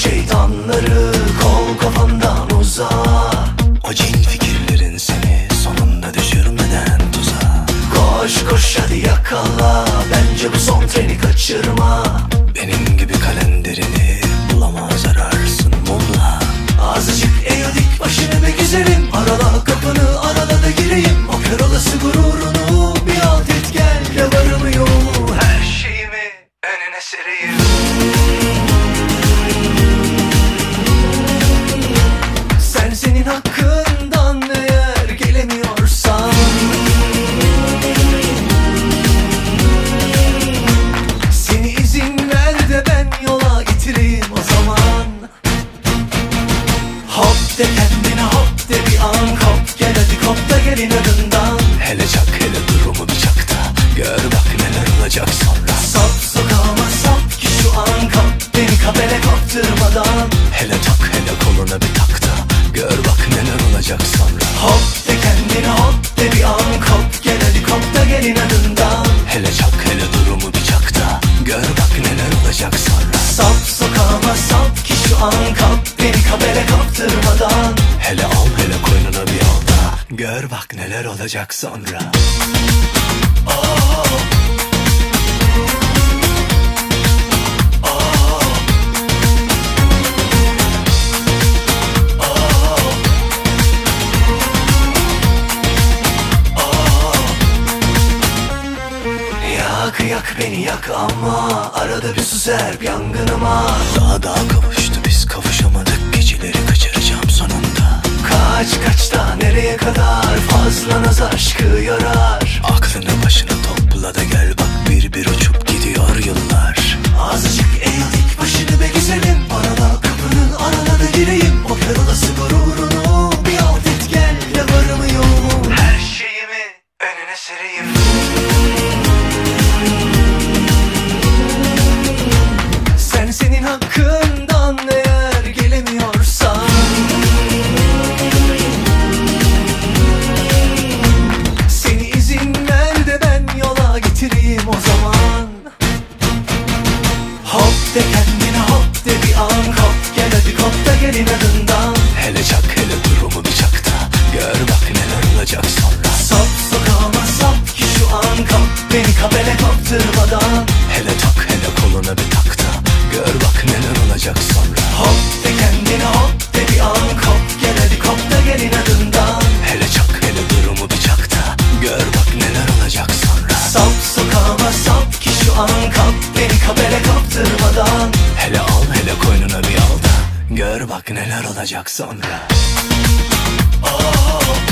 şeytanları Kol kafandan uza O cin fikirlerin seni sonunda düşürmeden tuza Koş koş hadi yakala Bence bu son treni kaçırma. Kendine hop de bir an kop. Gel hadi kop da gel inadından Hele çak hele durumu bir çak da. Gör bak neler olacak sonra. Sap sokağıma sap ki şu an kap. Beni kabele kaptırmadan. Hele tak hele koluna bir tak da. Gör bak neler olacak sonra. Hop de kendine hop de bir an kop. Gel hadi kop da gel inadından Hele çak hele durumu bir çak da. Gör bak neler olacak sonra. Sap sokağıma sap ki şu an kap neler olacak sonra? Yak yak beni yak ama Arada bir su serp yangınıma. Daha daha kavuştu biz kavuşamadık. Geceleri kaçıracağım sonunda. Kaç kaç da nereye kadar Fazla naz aşkı yarar. Aklını başına topla da gel Beni kabele kaptırmadan Hele tak hele koluna bir tak da Gör bak neler olacak sonra. Hop de kendine hop de bir an. Kop Gel hadi kop da gel inadından Hele çak hele durumu bir çak da. Gör bak neler olacak sonra. Sap sokağıma sap ki şu an. Kap Beni kabele kaptırmadan. Hele al hele koynuna bir al da. Gör bak neler olacak sonra. Hop